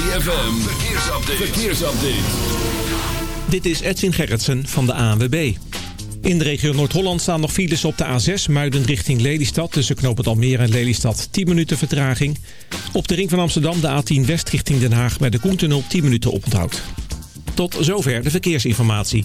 ZFM, Dit is Edwin Gerritsen van de ANWB. In de regio Noord-Holland staan nog files op de A6 Muiden richting Lelystad... tussen knooppunt Almere en Lelystad 10 minuten vertraging. Op de ring van Amsterdam de A10 West richting Den Haag... bij de Koentunnel 10 minuten oponthoud. Tot zover de verkeersinformatie.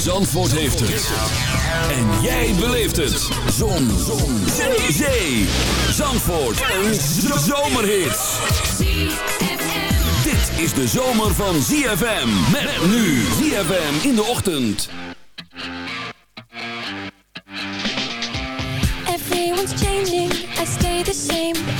Zandvoort heeft het. En jij beleeft het. Zon. Zon. Zee. Zee. Zandvoort. Een zomerhit. Dit is de zomer van ZFM. Met nu ZFM in de ochtend. Everyone's changing. I stay the same.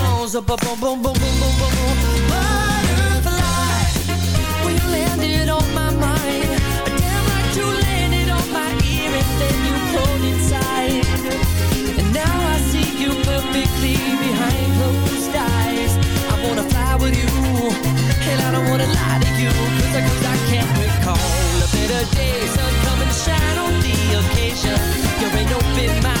ba. Zabba-dabba, ba-dabba-dum, zup, ba-ba, dabba-dabba-dum, zup, ba-ba-ba, zup-ba-bum-bum-bum-bum-bum-bum. Butterfly, when you landed on my mind, damn right you landed on my ear and then you pulled inside. And now I see you perfectly behind closed eyes. I wanna fly with you, and I don't wanna lie to you, cause I, cause I can't recall a better day, sun coming to shine on the occasion. You're an open-minded lady,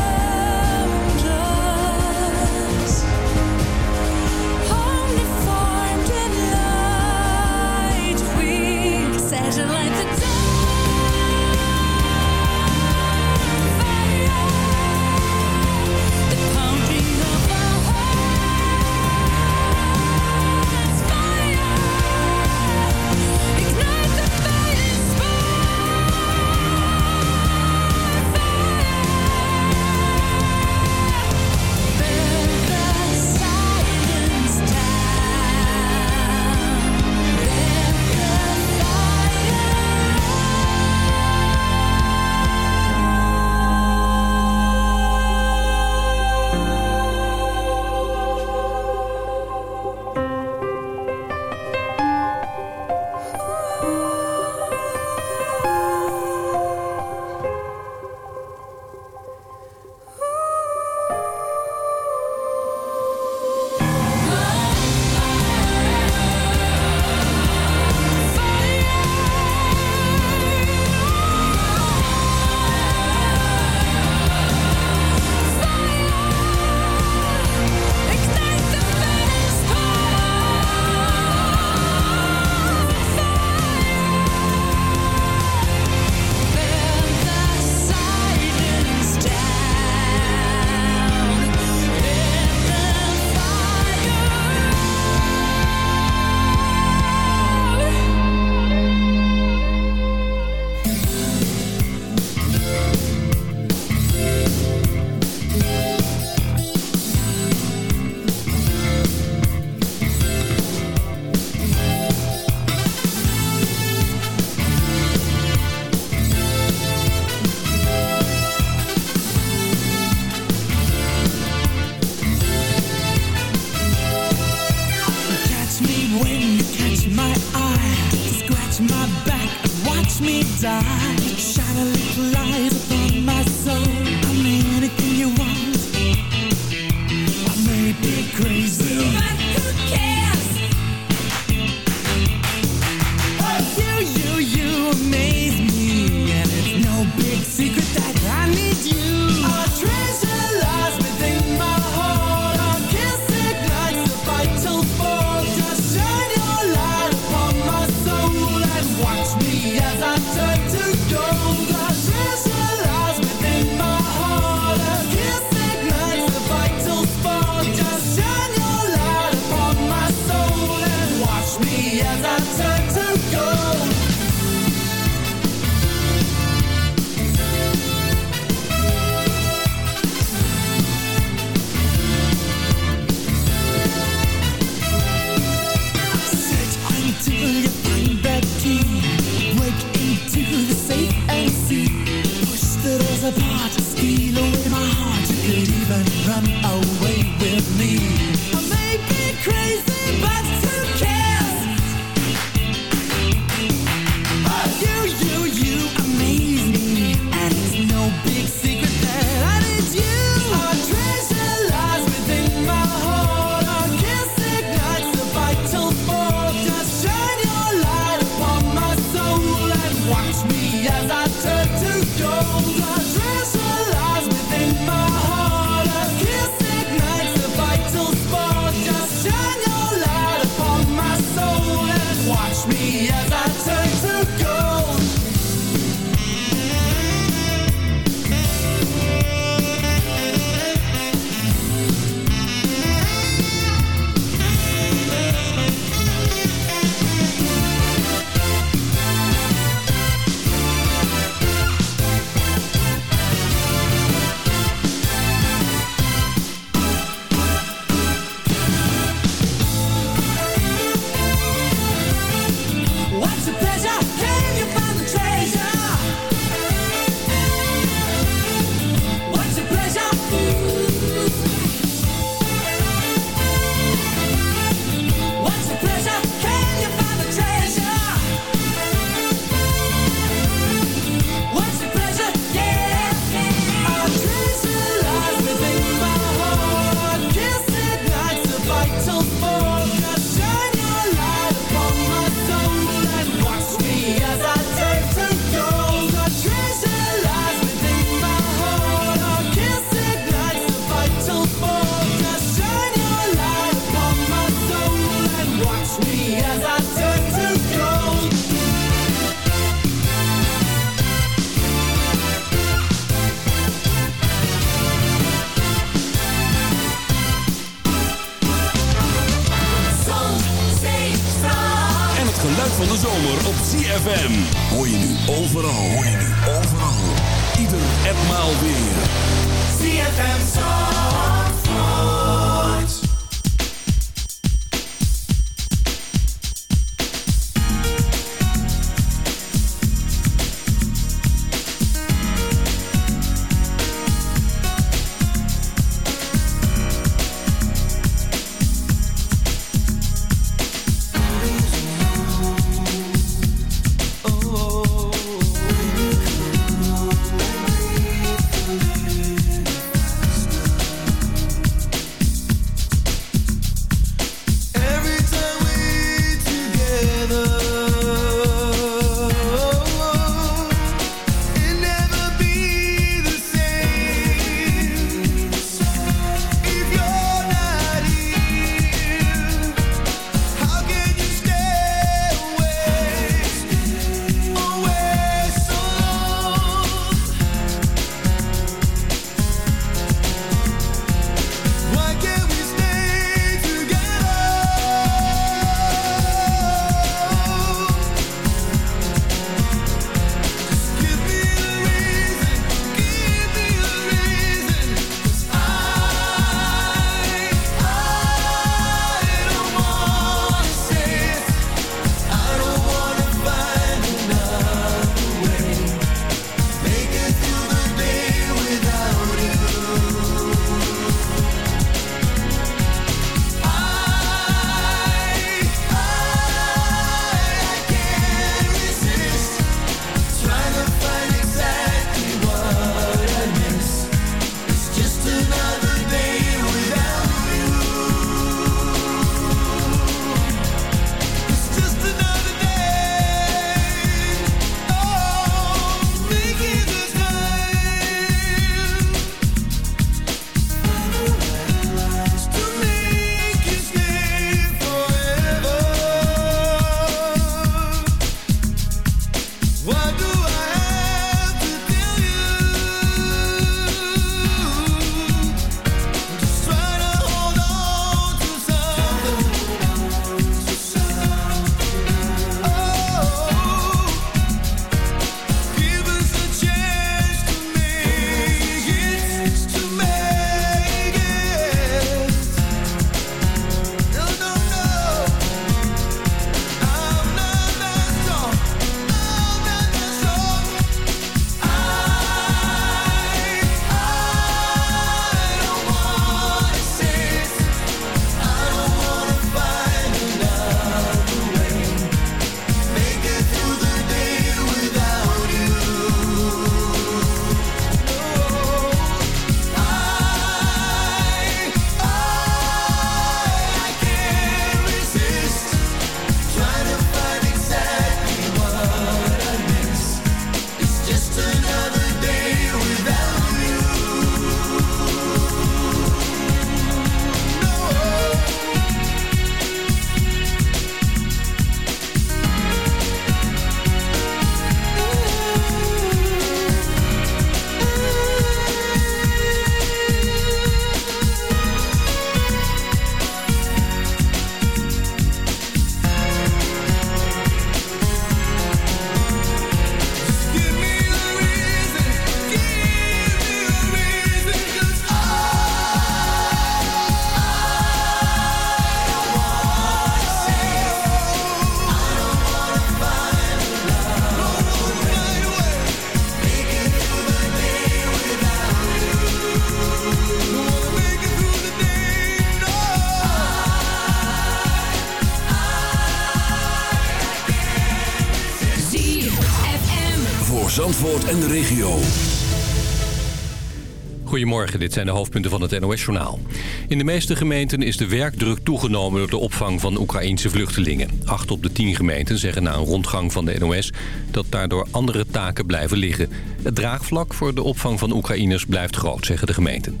Goedemorgen, dit zijn de hoofdpunten van het NOS-journaal. In de meeste gemeenten is de werkdruk toegenomen door de opvang van Oekraïense vluchtelingen. Acht op de tien gemeenten zeggen na een rondgang van de NOS dat daardoor andere taken blijven liggen. Het draagvlak voor de opvang van Oekraïners blijft groot, zeggen de gemeenten.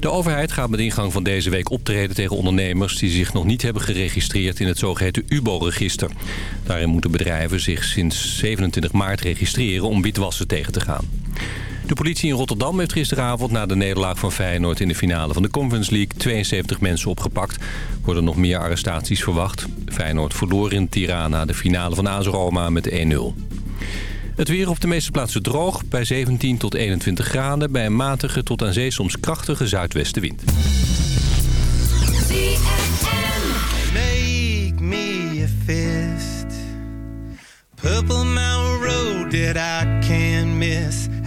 De overheid gaat met ingang van deze week optreden tegen ondernemers... die zich nog niet hebben geregistreerd in het zogeheten UBO-register. Daarin moeten bedrijven zich sinds 27 maart registreren om witwassen tegen te gaan. De politie in Rotterdam heeft gisteravond na de nederlaag van Feyenoord... in de finale van de Conference League 72 mensen opgepakt. Worden nog meer arrestaties verwacht. Feyenoord verloor in Tirana de finale van AS met 1-0. Het weer op de meeste plaatsen droog, bij 17 tot 21 graden... bij een matige tot aan zee soms krachtige zuidwestenwind. Make me a fist. Purple Road that I miss.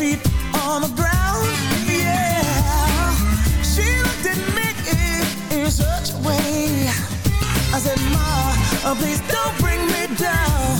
feet on the ground, yeah. She looked at me in such a way. I said, Ma, please don't bring me down.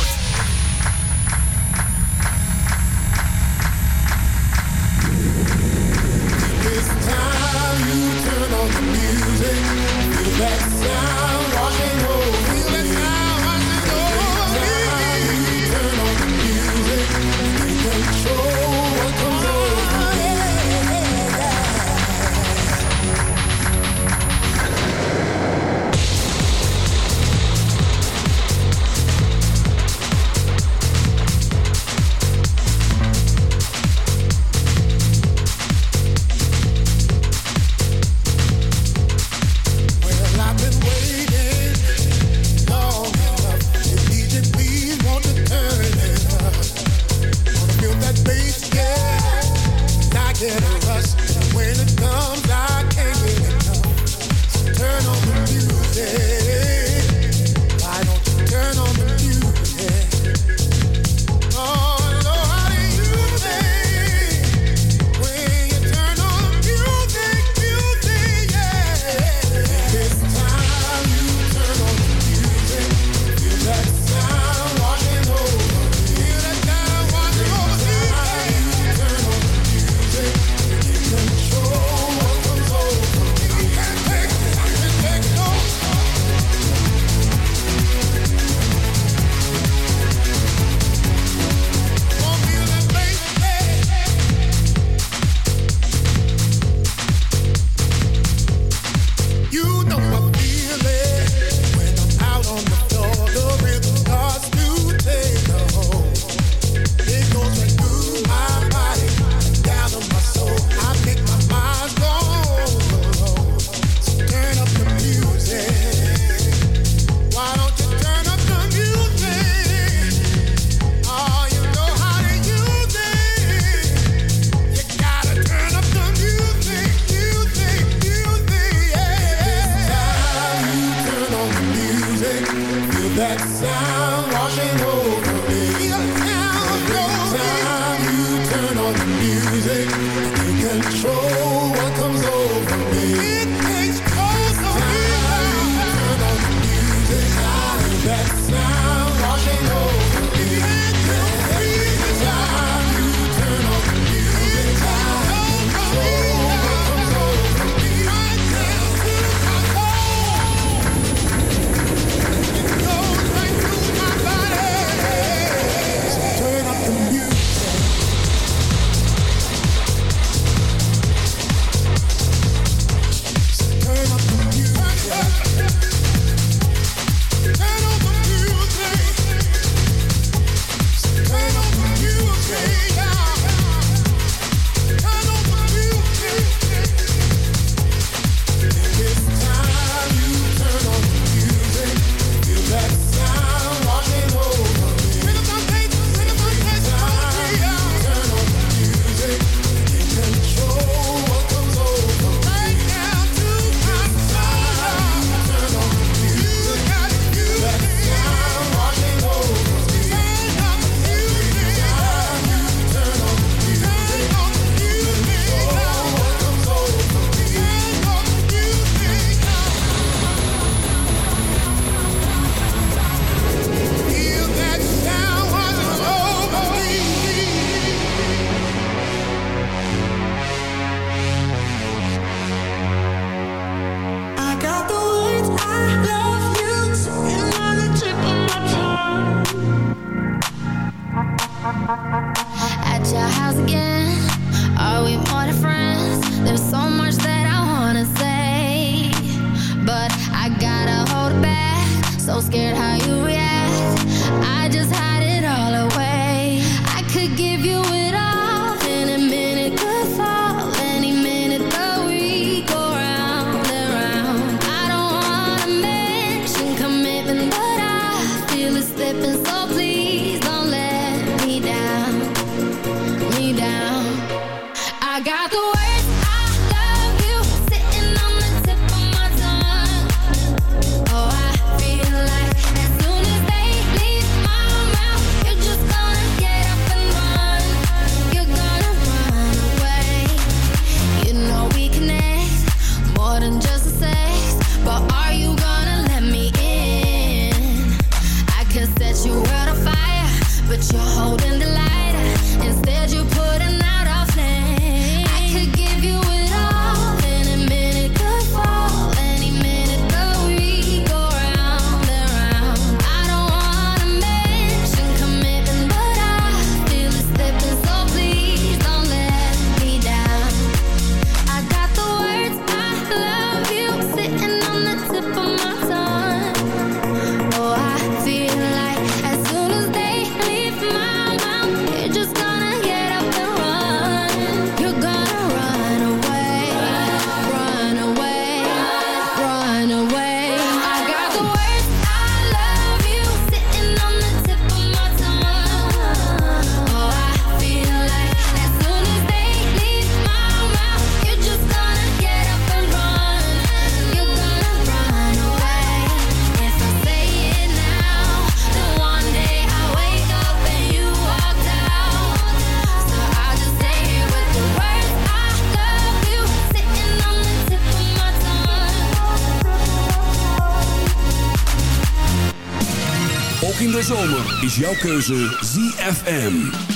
Jouw keuze ZFM.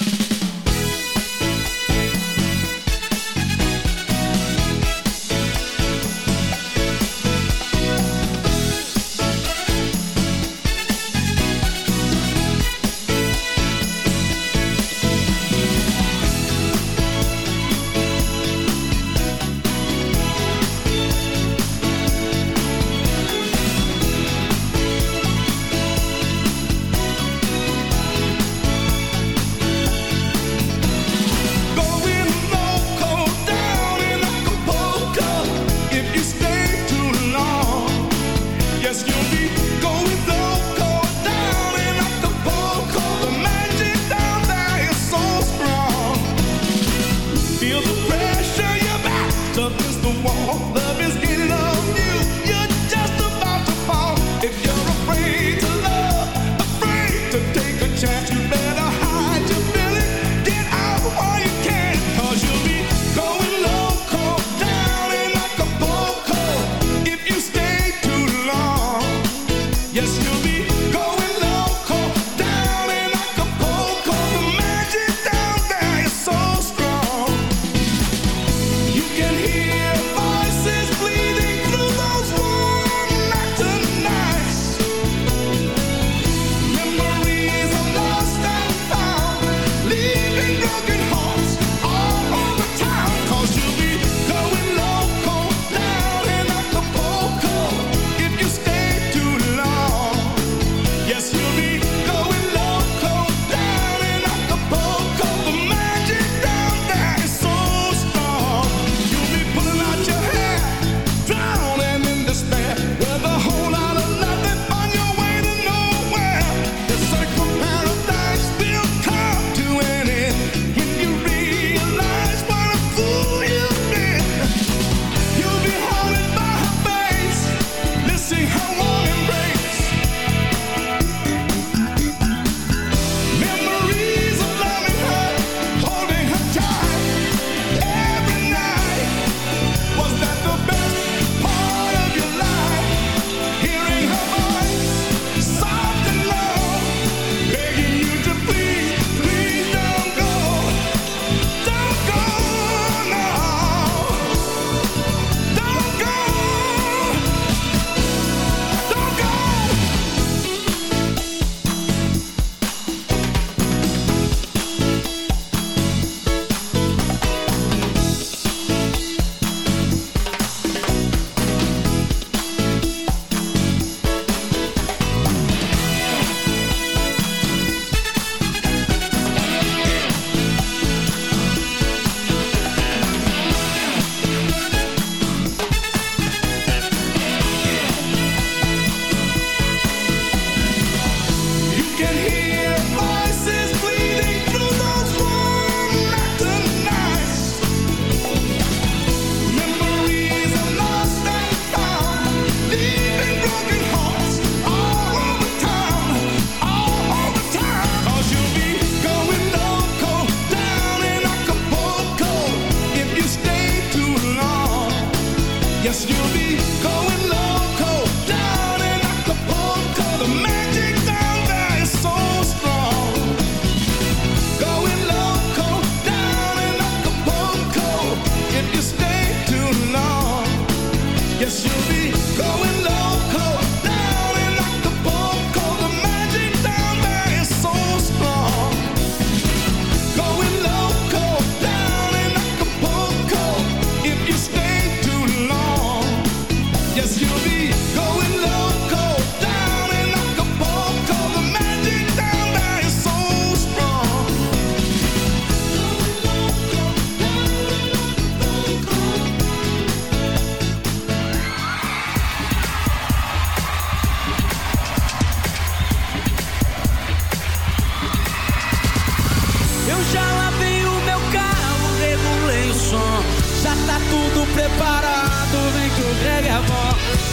You're afraid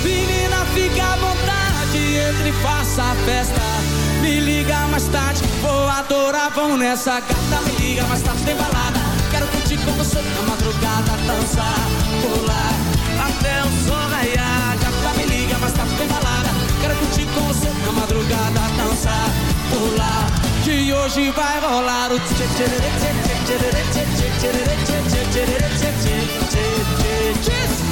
Menina, fica à vontade, entre e faça a festa. Me liga mais tarde, vou adorar, vão nessa gata. Me liga mais tarde, tem balada. Quero curtir com você na madrugada, dançar, pular. Até o sol raiar, gata, me liga mais tarde, tem balada. Quero curtir com você na madrugada, dançar, pular. Que hoje vai rolar o tchê tchê tchê tchê tchê tchê tchê tchê tchê tchê tchê tchê tchê tchê tchê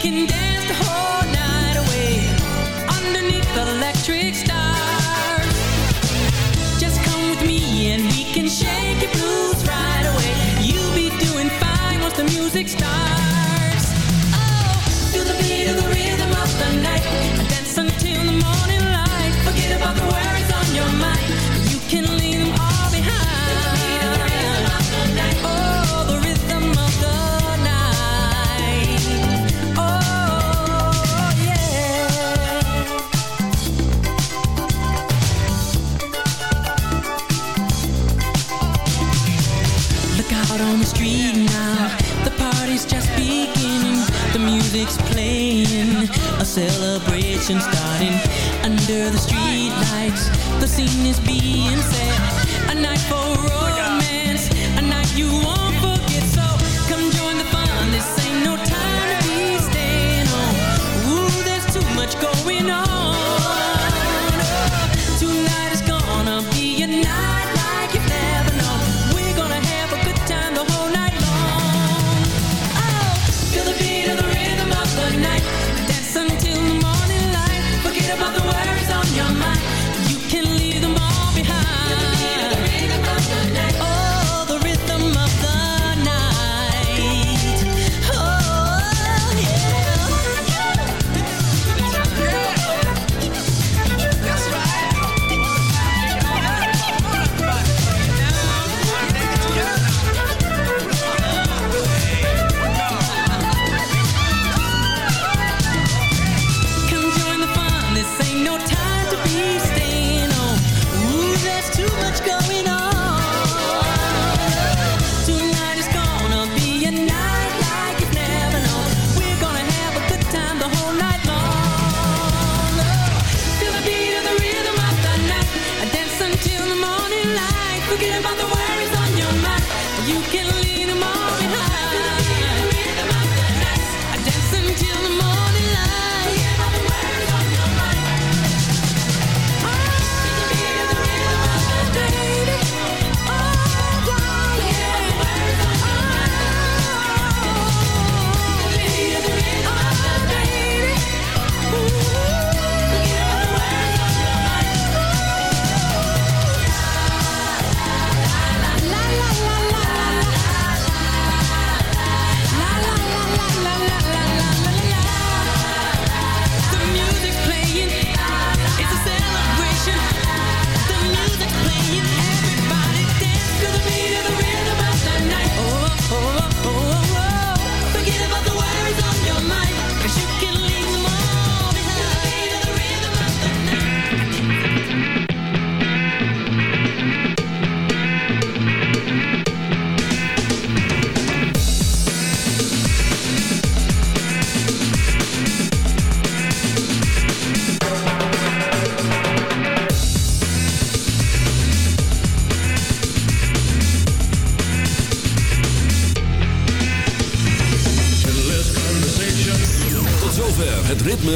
celebration starting under the street lights. The scene is being set. A night for romance, a night you won't forget. So come join the fun. This ain't no time to be staying home. Ooh, there's too much going on.